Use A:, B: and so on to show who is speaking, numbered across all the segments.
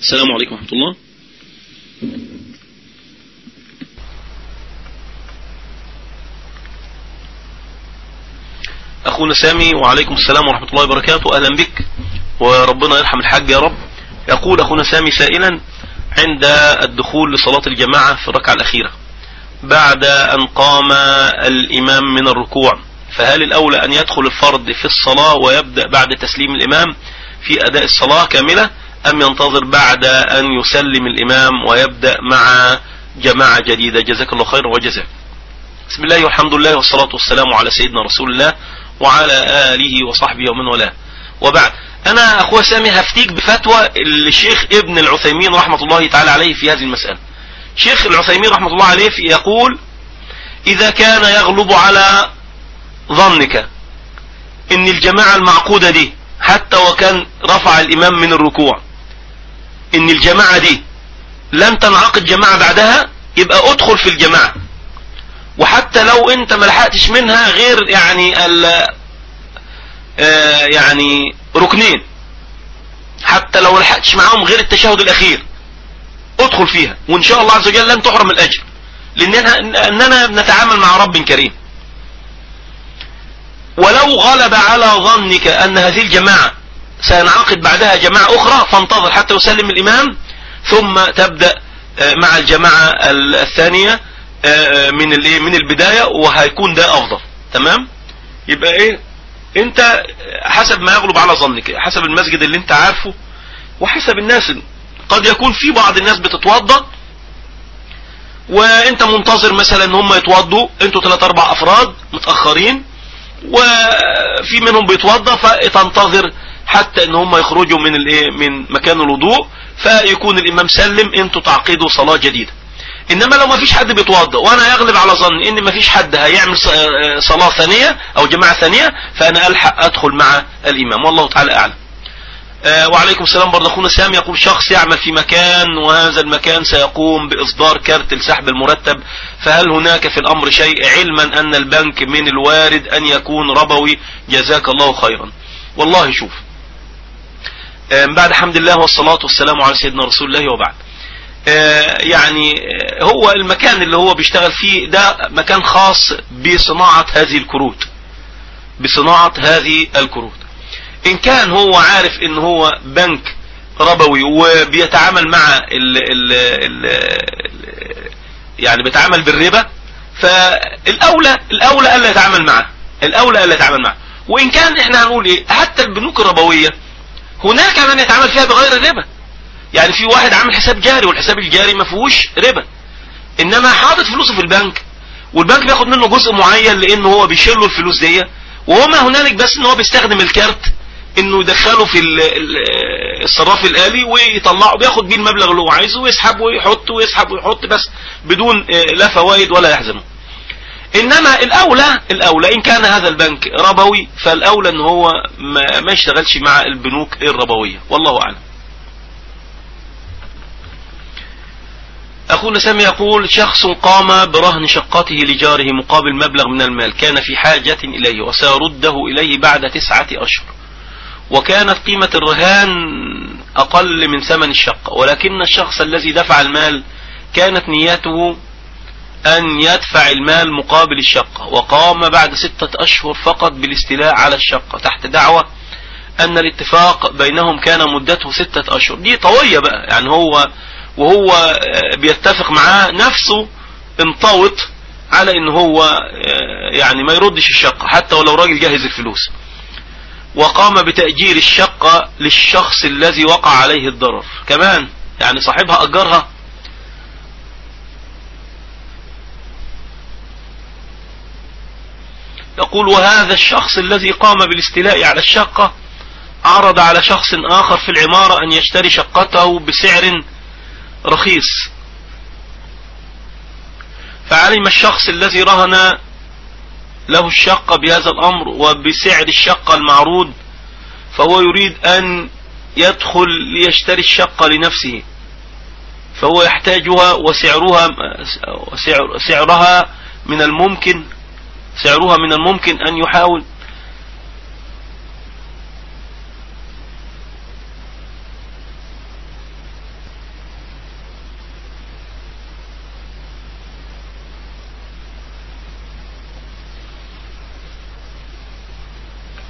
A: السلام عليكم ورحمة الله. أخونا سامي وعليكم السلام ورحمة الله وبركاته. أهلا بك وربنا يرحم الحاج يا رب. يقول أخونا سامي سائلا عند الدخول لصلاة الجماعة في الركعة الأخيرة بعد أن قام الإمام من الركوع فهل الأولى أن يدخل الفرد في الصلاة ويبدأ بعد تسليم الإمام في أداء الصلاة كاملة أم ينتظر بعد أن يسلم الإمام ويبدأ مع جماعة جديدة؟ جزاك الله خير وجزاك. بسم الله والحمد لله والصلاة والسلام على سيدنا رسول الله وعلى آله وصحبه ومن والاه. وبعد أنا أخوة سامي هفتيك بفتوى الشيخ ابن العثيمين رحمة الله تعالى عليه في هذه المسألة. شيخ العثيمين رحمة الله عليه يقول إذا كان يغلب على ظنك إن الجماعة المعقودة دي حتى وكان رفع الإمام من الركوع إن الجماعة دي لن تنعقد جماعة بعدها يبقى ادخل في الجماعة. وحتى لو انت ملحقتش منها غير يعني ال آه يعني ركنين. حتى لو لحقتش معاهم غير التشهد الأخير. ادخل فيها. وإن شاء الله عز وجل لن تحرم الأجر. لاننا إننا نتعامل مع رب كريم. ولو غلب على ظنك أن هذه الجماعة سينعقد بعدها جماعة أخرى فانتظر حتى يسلم الإمام ثم تبدأ مع الجماعة الثانية من من البداية وهيكون ده أفضل. تمام؟ يبقى إيه؟ أنت حسب ما يغلب على ظنك حسب المسجد اللي أنت عارفه وحسب الناس قد يكون في بعض الناس بتتوضى وأنت منتظر مثلا إن هم يتوضوا أنتوا ثلاث أربع أفراد متأخرين وفي منهم بيتوضى فتنتظر حتى إن هم يخرجوا من الإيه؟ من مكان الوضوء فيكون الإمام سلم أنتوا تعقدوا صلاة جديدة. إنما لو ما فيش حد بيتوضى وأنا يغلب على ظني إن ما فيش حد هيعمل صلاة ثانية أو جماعة ثانية فأنا ألحق أدخل مع الإمام. والله تعالى أعلم. آه وعليكم السلام برضه. أخونا سام يقول شخص يعمل في مكان وهذا المكان سيقوم بإصدار كارت لسحب المرتب فهل هناك في الأمر شيء علما أن البنك من الوارد أن يكون ربوي؟ جزاك الله خيرا. والله شوف آه بعد حمد الله والصلاة والسلام على سيدنا رسول الله وبعد. آه يعني هو المكان اللي هو بيشتغل فيه ده مكان خاص بصناعة هذه الكروت. بصناعة هذه الكروت. إن كان هو عارف إن هو بنك ربوي وبيتعامل مع ال ال ال يعني بيتعامل بالربا فالأولى الأولى ألا يتعامل معه. الأولى ألا يتعامل معه. وإن كان إحنا هنقول إيه حتى البنوك الربوية هناك من يتعامل فيها بغير الربا يعني في واحد عامل حساب جاري والحساب الجاري ما فيهوش ربا. إنما حاطط فلوسه في البنك والبنك بياخد منه جزء معين لأنه هو بيشيل له الفلوس دي. وهما هنالك بس إن هو بيستخدم الكارت إنه يدخله في الصراف الآلي ويطلعه. بياخد بيه المبلغ اللي هو عايزه ويسحب ويحط ويسحب ويحط بس بدون لا فوائد ولا يحزنه. إنما الأولى الأولى إن كان هذا البنك ربوي فالأولى إن هو ما, يشتغلش مع البنوك الربوية. والله أعلم. أخونا سامي يقول شخص قام برهن شقته لجاره مقابل مبلغ من المال كان في حاجة إليه وسيرده إليه بعد تسعة أشهر. وكانت قيمة الرهان أقل من ثمن الشقة ولكن الشخص الذي دفع المال كانت نيته أن يدفع المال مقابل الشقة وقام بعد ستة أشهر فقط بالاستيلاء على الشقة. تحت دعوة أن الاتفاق بينهم كان مدته ستة أشهر. دي طوية بقى يعني هو وهو بيتفق معاه نفسه انطوت على إن هو يعني ما يردش الشقة حتى ولو راجل جاهز الفلوس. وقام بتأجير الشقة للشخص الذي وقع عليه الضرر. كمان يعني صاحبها أجرها يقول وهذا الشخص الذي قام بالاستيلاء على الشقة عرض على شخص آخر في العمارة أن يشتري شقته بسعر رخيص. فعلم الشخص الذي رهن له الشقة بهذا الأمر وبسعر الشقة المعروض فهو يريد أن يدخل ليشتري الشقة لنفسه. فهو يحتاجها وسعرها سعر سعرها من الممكن سعرها من الممكن أن يحاول.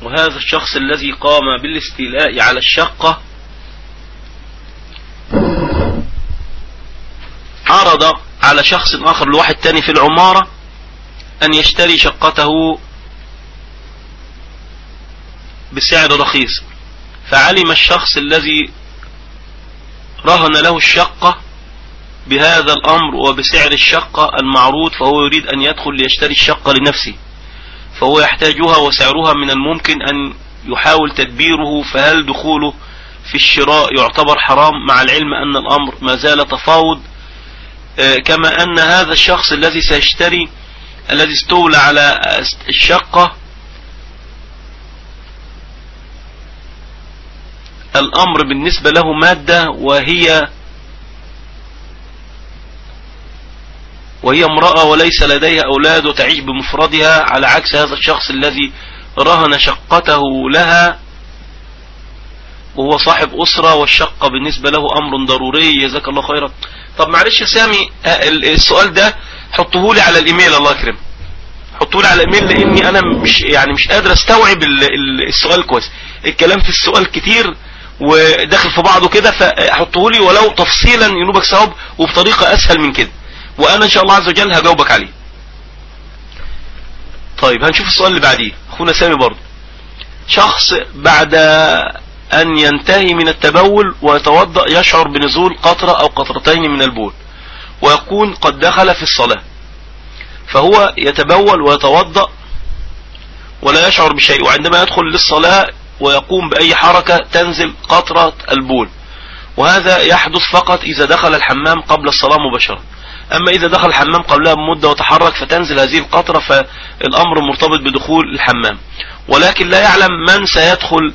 A: وهذا الشخص الذي قام بالاستيلاء على الشقة عرض على شخص آخر لواحد تاني في العمارة. أن يشتري شقته بسعر رخيص. فعلم الشخص الذي رهن له الشقة بهذا الأمر وبسعر الشقة المعروض فهو يريد أن يدخل ليشتري الشقة لنفسه. فهو يحتاجها وسعرها من الممكن أن يحاول تدبيره فهل دخوله في الشراء يعتبر حرام؟ مع العلم أن الأمر ما زال تفاوض. آه، كما أن هذا الشخص الذي سيشتري الذي استولى على الشقة. الأمر بالنسبة له مادة وهي وهي امرأة وليس لديها أولاد وتعيش بمفردها. على عكس هذا الشخص الذي رهن شقته لها وهو صاحب أسرة والشقة بالنسبة له أمر ضروري. جزاك الله خيرا. طب معلش يا سامي آه، السؤال ده حطه لي على الإيميل الله يكرم حطه لي على الإيميل لأني أنا مش يعني مش قادر أستوعب السؤال كويس. الكلام في السؤال كتير وداخل في بعضه كده فحطه لي ولو تفصيلا ينوبك ثواب وبطريقة أسهل من كده. وأنا إن شاء الله عز وجل هجاوبك عليه. طيب هنشوف السؤال اللي بعديه. أخونا سامي برضه. شخص بعد أن ينتهي من التبول ويتوضأ يشعر بنزول قطرة أو قطرتين من البول. ويكون قد دخل في الصلاة. فهو يتبول ويتوضأ ولا يشعر بشيء وعندما يدخل للصلاة ويقوم بأي حركة تنزل قطرة البول. وهذا يحدث فقط إذا دخل الحمام قبل الصلاة مباشرة. أما إذا دخل الحمام قبلها بمدة وتحرك فتنزل هذه القطرة فالأمر مرتبط بدخول الحمام. ولكن لا يعلم من سيدخل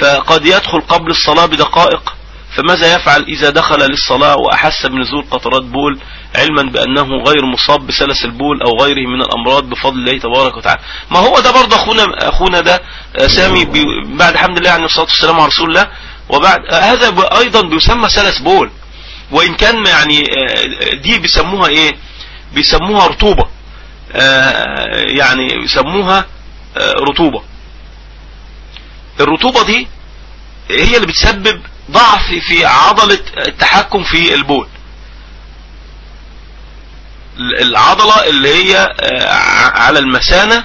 A: فقد يدخل قبل الصلاة بدقائق فماذا يفعل إذا دخل للصلاة وأحس بنزول قطرات بول علما بأنه غير مصاب بسلس البول أو غيره من الأمراض بفضل الله تبارك وتعالى؟ ما هو ده برضه أخونا, أخونا ده آه، سامي بعد الحمد لله عن الصلاة والسلام على رسول الله وبعد آه، هذا أيضا بيسمى سلس بول وإن كان يعني آه، دي بيسموها إيه؟ بيسموها رطوبة يعني يسموها رطوبة. الرطوبة دي هي اللي بتسبب ضعف في عضلة التحكم في البول. العضلة اللي هي آه، على المثانة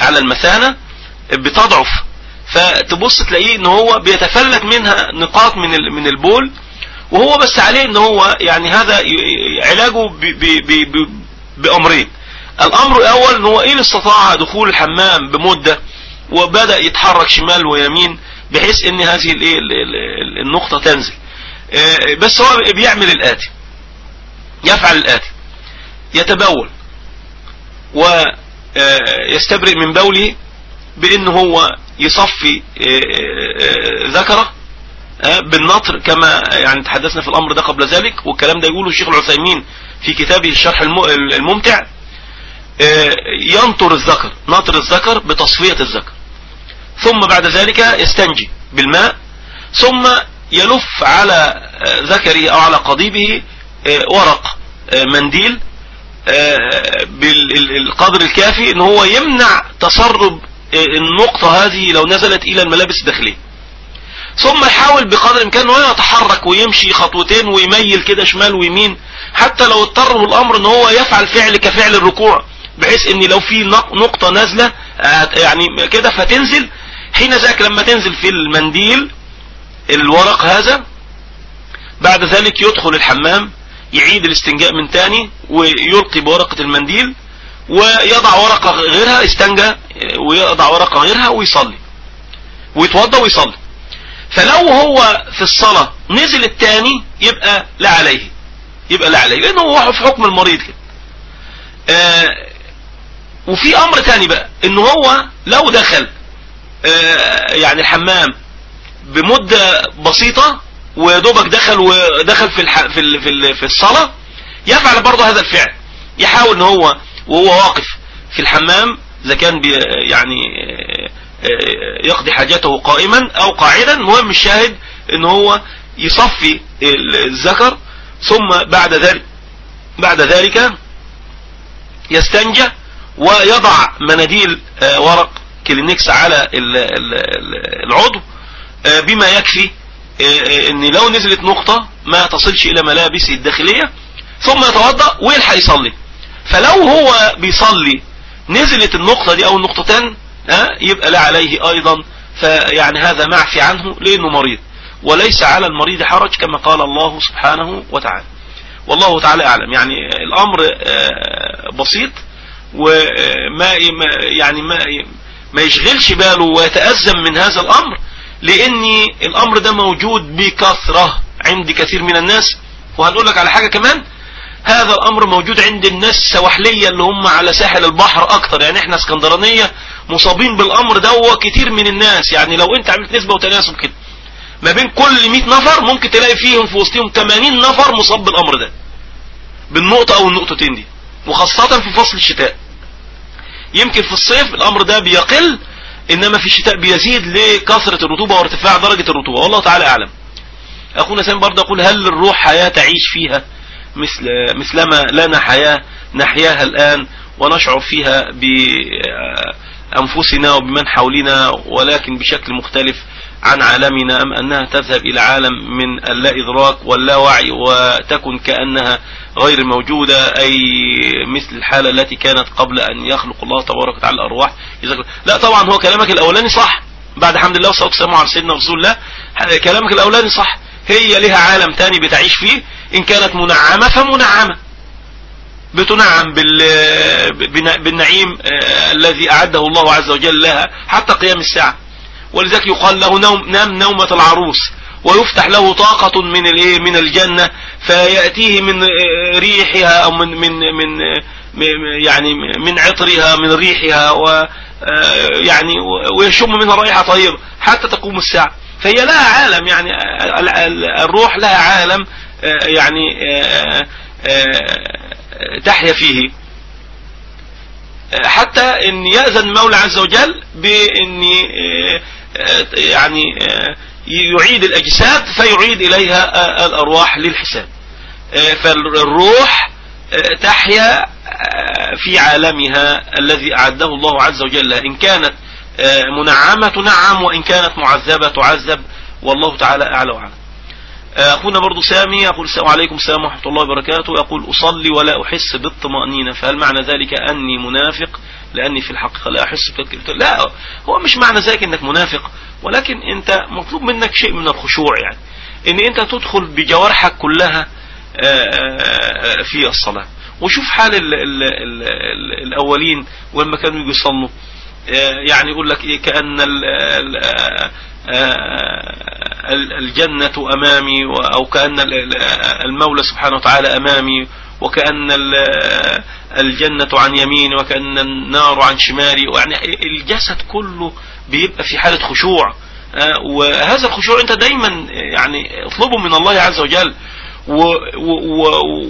A: على المثانة بتضعف. فتبص تلاقيه إن هو بيتفلت منها نقاط من من البول. وهو بس عليه إن هو يعني هذا علاجه بأمرين. الأمر الأول إن هو ان استطاع دخول الحمام بمدة وبدأ يتحرك شمال ويمين بحيث إن هذه النقطة تنزل. آه، بس هو بيعمل الآتي. يفعل الآتي. يتبول. ويستبرئ من بوله بان هو يصفي آه، آه، ذكره بالنطر كما يعني تحدثنا في الأمر ده قبل ذلك. والكلام ده يقوله الشيخ العثيمين في كتابه الشرح الممتع. ينطر الذكر نطر الذكر بتصفية الذكر. ثم بعد ذلك يستنجي بالماء. ثم يلف على ذكره أو على قضيبه آه، ورق آه، منديل آه، بالقدر الكافي إن هو يمنع تسرب النقطة هذه لو نزلت إلى الملابس الداخلية. ثم يحاول بقدر الإمكان انه يتحرك ويمشي خطوتين ويميل كده شمال ويمين حتى لو اضطره الأمر إن هو يفعل فعل كفعل الركوع بحيث إن لو في نقطة نازلة يعني كده فتنزل. حين ذاك لما تنزل في المنديل الورق هذا بعد ذلك يدخل الحمام يعيد الاستنجاء من تاني ويلقي بورقة المنديل ويضع ورقة غيرها استنجى ويضع ورقة غيرها ويصلي ويتوضى ويصلي. فلو هو في الصلاة نزل التاني يبقى لا عليه يبقى لا عليه لأنه هو في حكم المريض كده. آه وفي أمر تاني بقى إن هو لو دخل آه، يعني الحمام بمدة بسيطة ودوبك دخل ودخل في. في. في. في الصلاة يفعل برضه هذا الفعل يحاول إن هو وهو واقف في الحمام إذا كان يعني آه، يقضي حاجته قائما أو قاعدا مهم الشاهد إن هو يصفي الذكر ثم بعد ذلك بعد ذلك يستنجى ويضع مناديل آه، ورق كلينكس على العضو بما يكفي إن لو نزلت نقطة ما تصلش إلى ملابسه الداخلية ثم يتوضأ ويلحق يصلي. فلو هو بيصلي نزلت النقطة دي أو النقطتين يبقى لا عليه أيضا. فيعني هذا معفي عنه لأنه مريض. وليس على المريض حرج كما قال الله سبحانه وتعالى. والله تعالى أعلم. يعني الأمر بسيط وما يعني ما ما يشغلش باله ويتأزم من هذا الأمر. لأن الامر ده موجود بكثرة عند كثير من الناس. وهنقول لك على حاجة كمان هذا الامر موجود عند الناس السواحلية اللي هم على ساحل البحر أكتر. يعني إحنا اسكندرانية مصابين بالامر ده وكتير من الناس. يعني لو انت عملت نسبة وتناسب كده ما بين كل 100 نفر ممكن تلاقي فيهم في وسطهم 80 نفر مصاب بالامر ده. بالنقطة أو النقطتين دي. وخاصة في فصل الشتاء. يمكن في الصيف الامر ده بيقل إنما في الشتاء بيزيد لكثرة الرطوبة وارتفاع درجة الرطوبة. والله تعالى أعلم. أخونا سامي برضه يقول هل الروح حياة تعيش فيها؟ مثل مثلما لنا حياة نحياها الآن ونشعر فيها بأنفسنا وبمن حولنا ولكن بشكل مختلف. عن عالمنا أم أنها تذهب إلى عالم من اللا إدراك واللا وعي وتكن كأنها غير موجودة أي مثل الحالة التي كانت قبل أن يخلق الله تبارك وتعالى الأرواح لا طبعا هو كلامك الأولاني صح. بعد حمد الله والصلاة والسلام على سيدنا رسول الله. كلامك الأولاني صح. هي لها عالم تاني بتعيش فيه. إن كانت منعمة فمنعمة. بتنعم بالنعيم الذي أعده الله عز وجل لها حتى قيام الساعة. ولذلك يقال له نوم نام نومة العروس ويفتح له طاقة من الايه؟ من الجنة فيأتيه من ريحها أو من من من يعني من عطرها من ريحها و يعني ويشم منها رائحة طيبة حتى تقوم الساعة. فهي لها عالم يعني الروح لها عالم يعني تحيا فيه. حتى إن يأذن المولى عز وجل بان يعني يعيد الأجساد فيعيد إليها الأرواح للحساب. فالروح تحيا في عالمها الذي أعده الله عز وجل. إن كانت منعمة تنعم وإن كانت معذبة تعذب. والله تعالى أعلى وعلم أخونا برضو سامي يقول السلام عليكم السلام ورحمة الله وبركاته. يقول أصلي ولا أحس بالطمأنينة. فهل معنى ذلك أني منافق؟ لأني في الحقيقة لا أحس بتذكرة لا هو مش معنى ذلك إنك منافق ولكن أنت مطلوب منك شيء من الخشوع يعني. إن أنت تدخل بجوارحك كلها في الصلاة. وشوف حال ال ال ال ال الأولين ولما كانوا يجوا يصلوا يعني يقول لك إيه كأن الجنة أمامي أو كأن المولى سبحانه وتعالى أمامي. وكأن الجنة عن يميني وكأن النار عن شمالي يعني الجسد كله بيبقى في حالة خشوع. وهذا الخشوع انت دايما يعني اطلبه من الله عز وجل.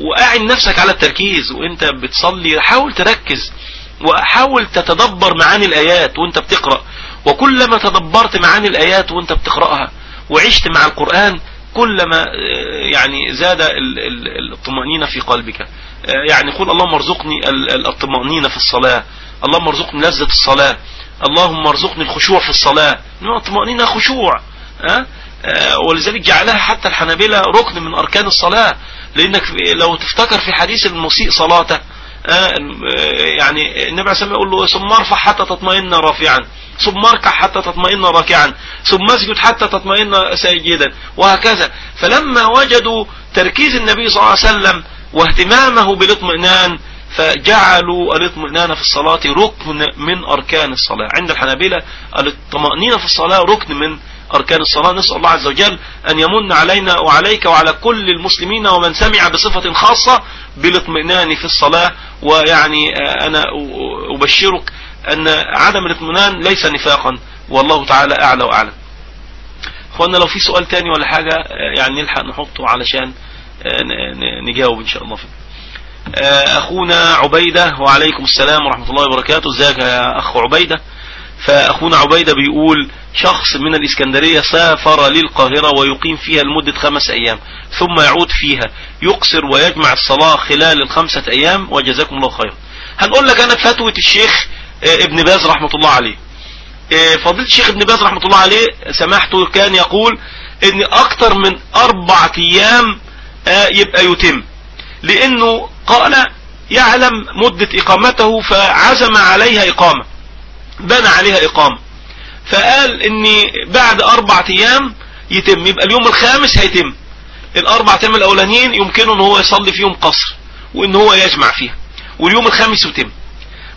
A: وأعن نفسك على التركيز. وانت بتصلي حاول تركز. وحاول تتدبر معاني الآيات وانت بتقرأ. وكلما تدبرت معاني الآيات وانت بتقرأها وعشت مع القرآن كلما يعني زاد الطمأنينة في قلبك. يعني قول اللهم ارزقني الطمأنينة في الصلاة. اللهم ارزقني لذة الصلاة. اللهم ارزقني الخشوع في الصلاة. الطمأنينة خشوع. أه؟ أه ولذلك جعلها حتى الحنابلة ركن من أركان الصلاة. لأنك لو تفتكر في حديث المسيء صلاته يعني النبي عليه الصلاة يقول له ثم ارفع حتى تطمئن رافعا. ثم اركع حتى تطمئن راكعا. ثم اسجد حتى تطمئن ساجدا. وهكذا. فلما وجدوا تركيز النبي صلى الله عليه وسلم واهتمامه بالاطمئنان فجعلوا الاطمئنان في الصلاة ركن من أركان الصلاة. عند الحنابلة الطمأنينة في الصلاة ركن من أركان الصلاة نسأل الله عز وجل أن يمن علينا وعليك وعلى كل المسلمين ومن سمع بصفة خاصة بالاطمئنان في الصلاة. ويعني أنا أبشرك أن عدم الاطمئنان ليس نفاقا. والله تعالى أعلى وأعلم. أخوانا لو في سؤال تاني ولا حاجة يعني نلحق نحطه علشان نجاوب إن شاء الله فيه. أخونا عبيدة وعليكم السلام ورحمة الله وبركاته. إزيك يا أخ عبيدة؟ فأخونا عبيدة بيقول شخص من الإسكندرية سافر للقاهرة ويقيم فيها لمدة خمس أيام ثم يعود فيها يقصر ويجمع الصلاة خلال الخمسة أيام وجزاكم الله خيرا. هنقول لك أنا فتوى الشيخ ابن باز رحمة الله عليه. آه، فضيلة الشيخ ابن باز رحمة الله عليه سماحته كان يقول إن أكتر من أربع أيام آه، يبقى يتم. لأنه قال يعلم مدة إقامته فعزم عليها إقامة. بنى عليها إقامة. فقال ان بعد أربع أيام يتم. يبقى اليوم الخامس هيتم. الأربع أيام الأولانيين يمكنه إن هو يصلي فيهم قصر وإن هو يجمع فيها. واليوم الخامس يتم.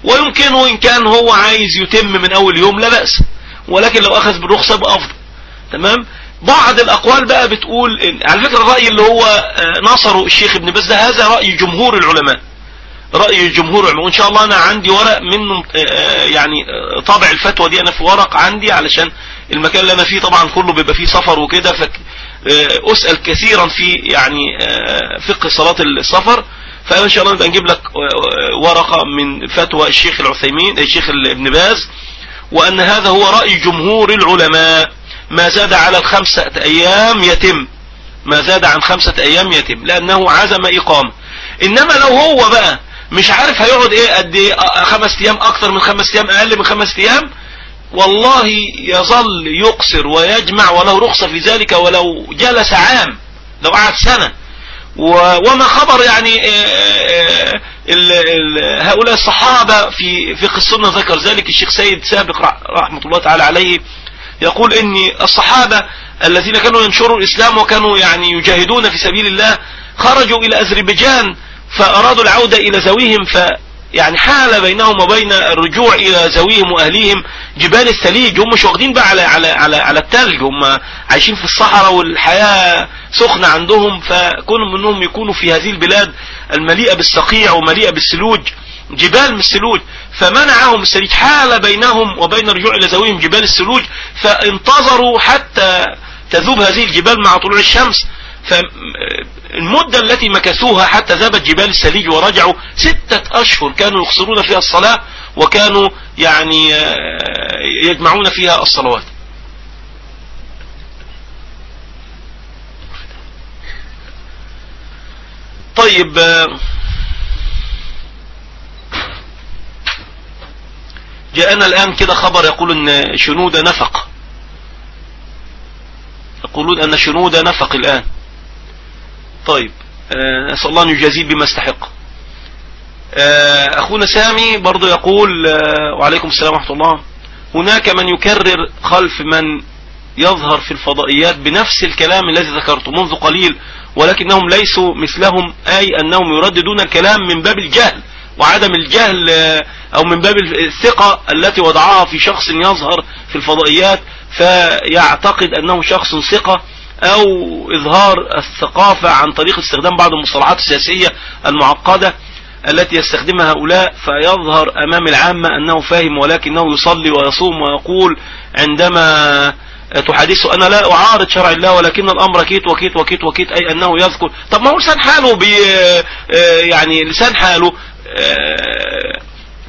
A: ويمكنه إن كان هو عايز يتم من أول يوم لا بأس. ولكن لو أخذ بالرخصة بافضل تمام؟ بعض الأقوال بقى بتقول إن على فكرة الرأي اللي هو آه، نصره الشيخ ابن باز هذا رأي جمهور العلماء. رأي الجمهور العلماء وإن شاء الله أنا عندي ورق منه آه، آه، يعني طابع الفتوى دي. أنا في ورق عندي علشان المكان اللي أنا فيه طبعا كله بيبقى فيه سفر وكده. فاسأل كثيرا في يعني فقه صلاة السفر. فإن شاء الله نبقى نجيب لك ورقة من فتوى الشيخ العثيمين الشيخ ابن باز. وأن هذا هو رأي جمهور العلماء. ما زاد على الخمسة أيام يتم. ما زاد عن خمسة أيام يتم. لأنه عزم إقامة. إنما لو هو بقى مش عارف هيقعد إيه قد إيه خمس أيام أكثر من خمس أيام أقل من خمس أيام. والله يظل يقصر ويجمع وله رخصة في ذلك ولو جلس عام لو قعد سنة. وما خبر يعني آه، آه، هؤلاء الصحابة في فقه السنة ذكر ذلك الشيخ سيد سابق رحمة الله تعالى عليه. يقول ان الصحابة الذين كانوا ينشروا الإسلام وكانوا يعني يجاهدون في سبيل الله خرجوا إلى أذربيجان فأرادوا العودة إلى ذويهم ف يعني حال بينهم وبين الرجوع إلى زويهم وأهليهم. جبال الثليج هم مش واخدين بقى على على على على التلج هم عايشين في الصحراء والحياة سخنة عندهم. فكونوا منهم يكونوا في هذه البلاد المليئة بالصقيع ومليئة بالثلوج جبال من الثلوج. فمنعهم الثليج حال بينهم وبين الرجوع إلى زويهم جبال الثلوج. فانتظروا حتى تذوب هذه الجبال مع طلوع الشمس. فالمدة التي مكثوها حتى ذهبت جبال السليج ورجعوا ستة أشهر كانوا يقصرون فيها الصلاة وكانوا يعني آه، يجمعون فيها الصلوات. طيب آه، جاءنا الآن كده خبر يقول إن شنود نفق. يقولون أن شنود نفق الآن. طيب آه، نسأل الله أن يجازيه بما استحق. آه، أخونا سامي برضو يقول آه، وعليكم السلام ورحمة الله. هناك من يكرر خلف من يظهر في الفضائيات بنفس الكلام الذي ذكرته منذ قليل ولكنهم ليسوا مثلهم أي أنهم يرددون الكلام من باب الجهل وعدم الجهل أو من باب الثقة التي وضعها في شخص يظهر في الفضائيات فيعتقد أنه شخص ثقة. أو إظهار الثقافة عن طريق استخدام بعض المصطلحات السياسية المعقدة التي يستخدمها هؤلاء فيظهر أمام العامة أنه فاهم ولكنه يصلي ويصوم ويقول عندما تحدثه أنا لا أعارض شرع الله ولكن الأمر كيت وكيت وكيت وكيت أي أنه يذكر. طب ما هو لسان حاله بي يعني لسان حاله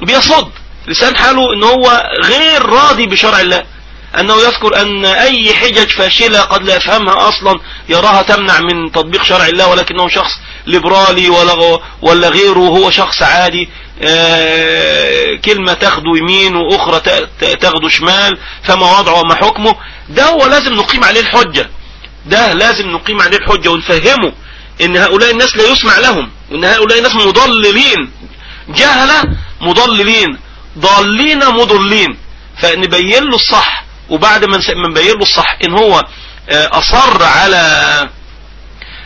A: بيصد. لسان حاله إن هو غير راضي بشرع الله. أنه يذكر أن أي حجج فاشلة قد لا يفهمها أصلا يراها تمنع من تطبيق شرع الله ولكنه شخص ليبرالي ولا, ولا غيره هو شخص عادي. آه، كلمة تاخده يمين وأخرى تاخده شمال فما وضعه وما حكمه. ده هو لازم نقيم عليه الحجة. ده لازم نقيم عليه الحجة ونفهمه إن هؤلاء الناس لا يسمع لهم وان هؤلاء الناس مضللين. جهلة مضللين ضالين مضلين. فنبين له الصح. وبعد ما نبين له الصح إن هو آه، أصر على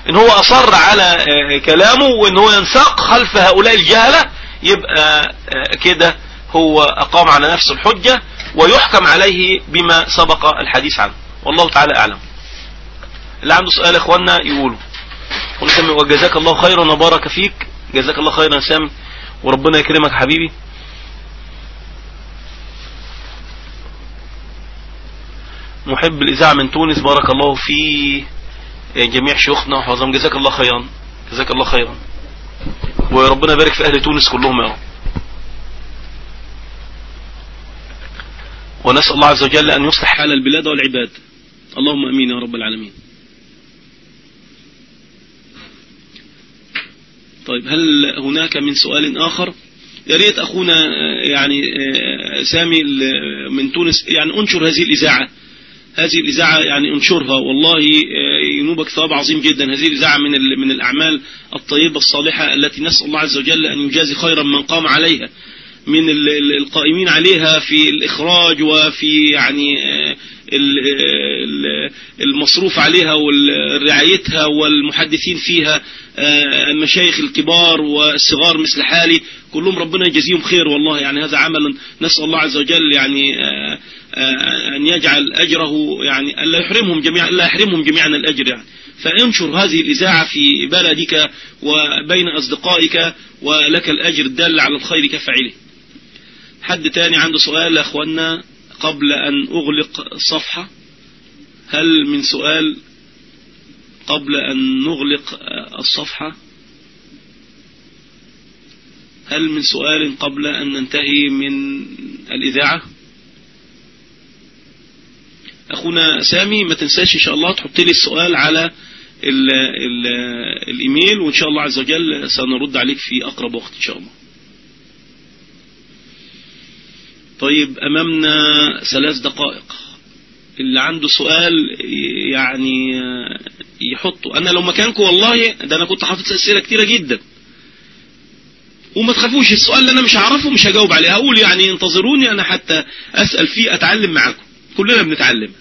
A: إن هو أصر على آه، كلامه وإن هو ينساق خلف هؤلاء الجهلة يبقى آه، كده هو أقام على نفسه الحجة ويحكم عليه بما سبق الحديث عنه. والله تعالى أعلم. اللي عنده سؤال يا يقولوا وجزاك الله خيرا وبارك فيك. جزاك الله خيرا سامي. وربنا يكرمك حبيبي. محب الإذاعة من تونس بارك الله في جميع شيوخنا وحفظهم جزاك الله خيرا. جزاك الله خيرا. وربنا يبارك في أهل تونس كلهم يا رب. ونسأل الله عز وجل أن يصلح حال البلاد والعباد. اللهم أمين يا رب العالمين. طيب هل هناك من سؤال آخر؟ يا ريت أخونا يعني سامي من تونس. يعني انشر هذه الإذاعة. هذه الإذاعة يعني انشرها والله ينوبك ثواب عظيم جدا. هذه الإذاعة من من الأعمال الطيبة الصالحة التي نسأل الله عز وجل أن يجازي خيرا من قام عليها من القائمين عليها في الإخراج وفي يعني المصروف عليها ورعايتها والمحدثين فيها المشايخ الكبار والصغار مثل حالي كلهم ربنا يجزيهم خير والله. يعني هذا عمل نسأل الله عز وجل يعني أن يجعل أجره يعني ألا يحرمهم جميعا ألا يحرمهم جميعا الأجر يعني. فانشر هذه الإذاعة في بلدك وبين أصدقائك ولك الأجر الدال على الخير كفعله حد تاني عنده سؤال يا أخوانا قبل أن أغلق الصفحة هل من سؤال قبل أن نغلق الصفحة؟ هل من سؤال قبل أن ننتهي من الإذاعة؟ أخونا سامي ما تنساش إن شاء الله تحط لي السؤال على ال ال الإيميل وإن شاء الله عز وجل سنرد عليك في أقرب وقت إن شاء الله. طيب أمامنا ثلاث دقائق. اللي عنده سؤال يعني يحطه. أنا لو مكانكم والله ده أنا كنت حاطط أسئلة كتيرة جدا. وما تخافوش السؤال اللي أنا مش هعرفه مش هجاوب عليه. هقول يعني انتظروني أنا حتى أسأل فيه أتعلم معاكم. كلنا بنتعلم.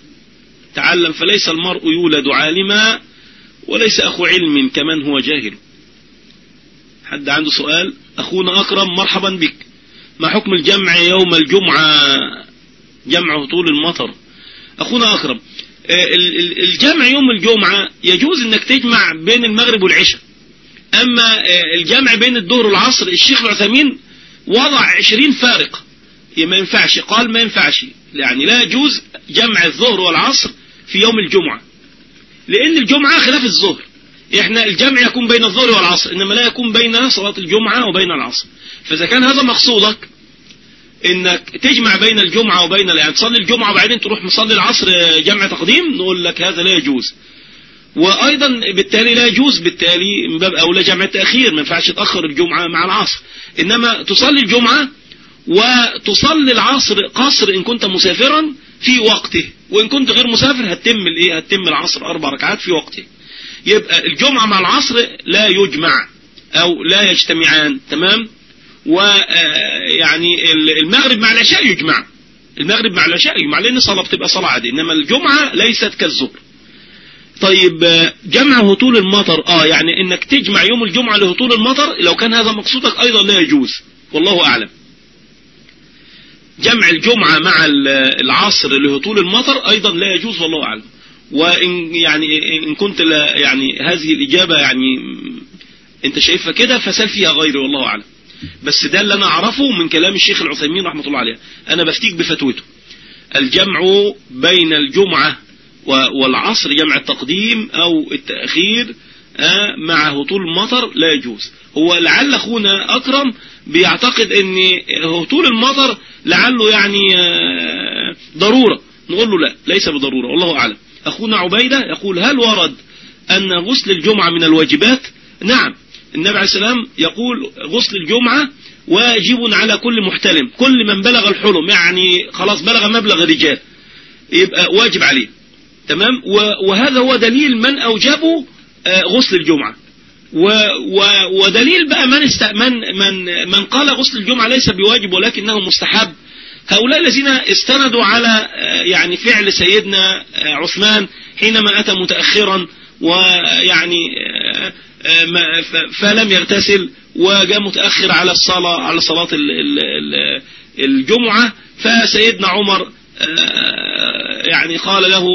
A: تعلم فليس المرء يولد عالما وليس أخو علم كمن هو جاهل. حد عنده سؤال؟ أخونا أكرم مرحبا بك. ما حكم الجمع يوم الجمعة؟ جمع طول المطر. أخونا أكرم الجمع يوم الجمعة يجوز أنك تجمع بين المغرب والعشاء. أما الجمع بين الظهر والعصر الشيخ العثمين وضع عشرين فارق. ما ينفعش. قال ما ينفعش. يعني لا يجوز جمع الظهر والعصر في يوم الجمعة. لأن الجمعة خلاف الظهر. إحنا الجمع يكون بين الظهر والعصر إنما لا يكون بين صلاة الجمعة وبين العصر. فإذا كان هذا مقصودك إنك تجمع بين الجمعة وبين يعني تصلي الجمعة وبعدين تروح مصلي العصر جمع تقديم نقول لك هذا لا يجوز. وأيضا بالتالي لا يجوز بالتالي من باب أولى جمع التأخير. ما ينفعش تأخر الجمعة مع العصر. إنما تصلي الجمعة وتصلي العصر قصر إن كنت مسافرا في وقته. وإن كنت غير مسافر هتتم الإيه؟ هتتم العصر أربع ركعات في وقته. يبقى الجمعة مع العصر لا يجمع أو لا يجتمعان. تمام؟ ويعني المغرب مع العشاء يجمع. المغرب مع العشاء يجمع لأن صلاة بتبقى صلاة عادية. إنما الجمعة ليست كالظهر. طيب جمع هطول المطر. آه يعني إنك تجمع يوم الجمعة لهطول المطر لو كان هذا مقصودك أيضا لا يجوز. والله أعلم. جمع الجمعة مع العصر لهطول المطر أيضا لا يجوز والله أعلم. وإن يعني إن كنت لا يعني هذه الإجابة يعني أنت شايفها كده فسال فيها غيري والله أعلم. بس ده اللي أنا أعرفه من كلام الشيخ العثيمين رحمة الله عليه. أنا بفتيك بفتوته الجمع بين الجمعة والعصر جمع التقديم أو التأخير مع هطول المطر لا يجوز. هو لعل أخونا أكرم بيعتقد أن هطول المطر لعله يعني ضرورة. نقول له لا ليس بضرورة والله أعلم. أخونا عبيدة يقول هل ورد أن غسل الجمعة من الواجبات؟ نعم. النبي عليه السلام يقول غسل الجمعة واجب على كل محتلم كل من بلغ الحلم يعني خلاص بلغ مبلغ الرجال يبقى واجب عليه. تمام؟ وهذا هو دليل من أوجبوا غسل الجمعة. ودليل بقى من, است... من, من, من قال غسل الجمعة ليس بواجب ولكنه مستحب. هؤلاء الذين استندوا على يعني فعل سيدنا عثمان حينما أتى متأخرا ويعني فلم يغتسل وجاء متأخر على الصلاة على صلاة الجمعة فسيدنا عمر يعني قال له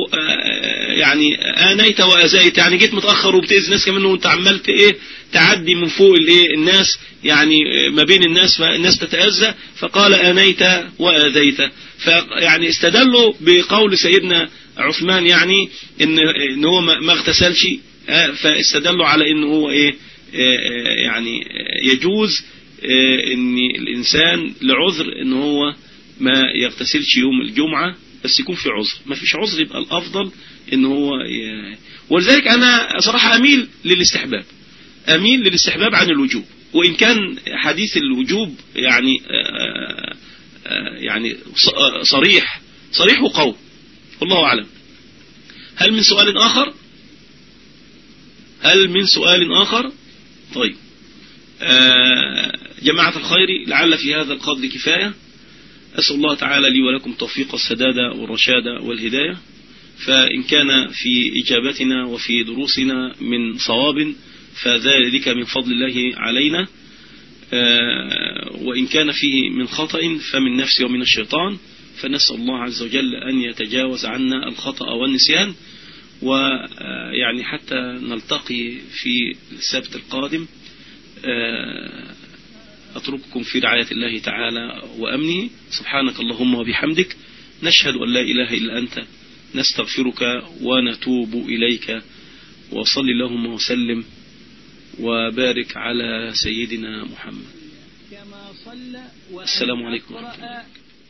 A: يعني آنيت وأزيت. يعني جيت متأخر وبتأذي الناس كمان وانت عملت إيه؟ تعدي من فوق الإيه؟ الناس. يعني ما بين الناس فالناس تتأذى. فقال آنيت وأذيت. فيعني استدلوا بقول سيدنا عثمان يعني ان إن هو ما اغتسلش. فاستدلوا على إن هو إيه؟ يعني يجوز إن الإنسان لعذر إن هو ما يغتسلش يوم الجمعة بس يكون في عذر. ما فيش عذر يبقى الأفضل ان هو ي... ولذلك أنا صراحة أميل للاستحباب أميل للاستحباب عن الوجوب وإن كان حديث الوجوب يعني يعني صريح صريح وقوي والله أعلم. هل من سؤال آخر؟ هل من سؤال آخر؟ طيب. جماعة الخير لعل في هذا القدر كفاية. أسأل الله تعالى لي ولكم توفيق السداد والرشاد والهداية. فإن كان في إجابتنا وفي دروسنا من صواب فذلك من فضل الله علينا. آه، وإن كان فيه من خطأ فمن نفسي ومن الشيطان. فنسأل الله عز وجل أن يتجاوز عنا الخطأ والنسيان. ويعني حتى نلتقي في السبت القادم. آه، أترككم في رعاية الله تعالى وأمنه. سبحانك اللهم وبحمدك. نشهد أن لا إله إلا أنت. نستغفرك ونتوب إليك وصل اللهم وسلم وبارك على سيدنا محمد. السلام عليكم ورحمة الله.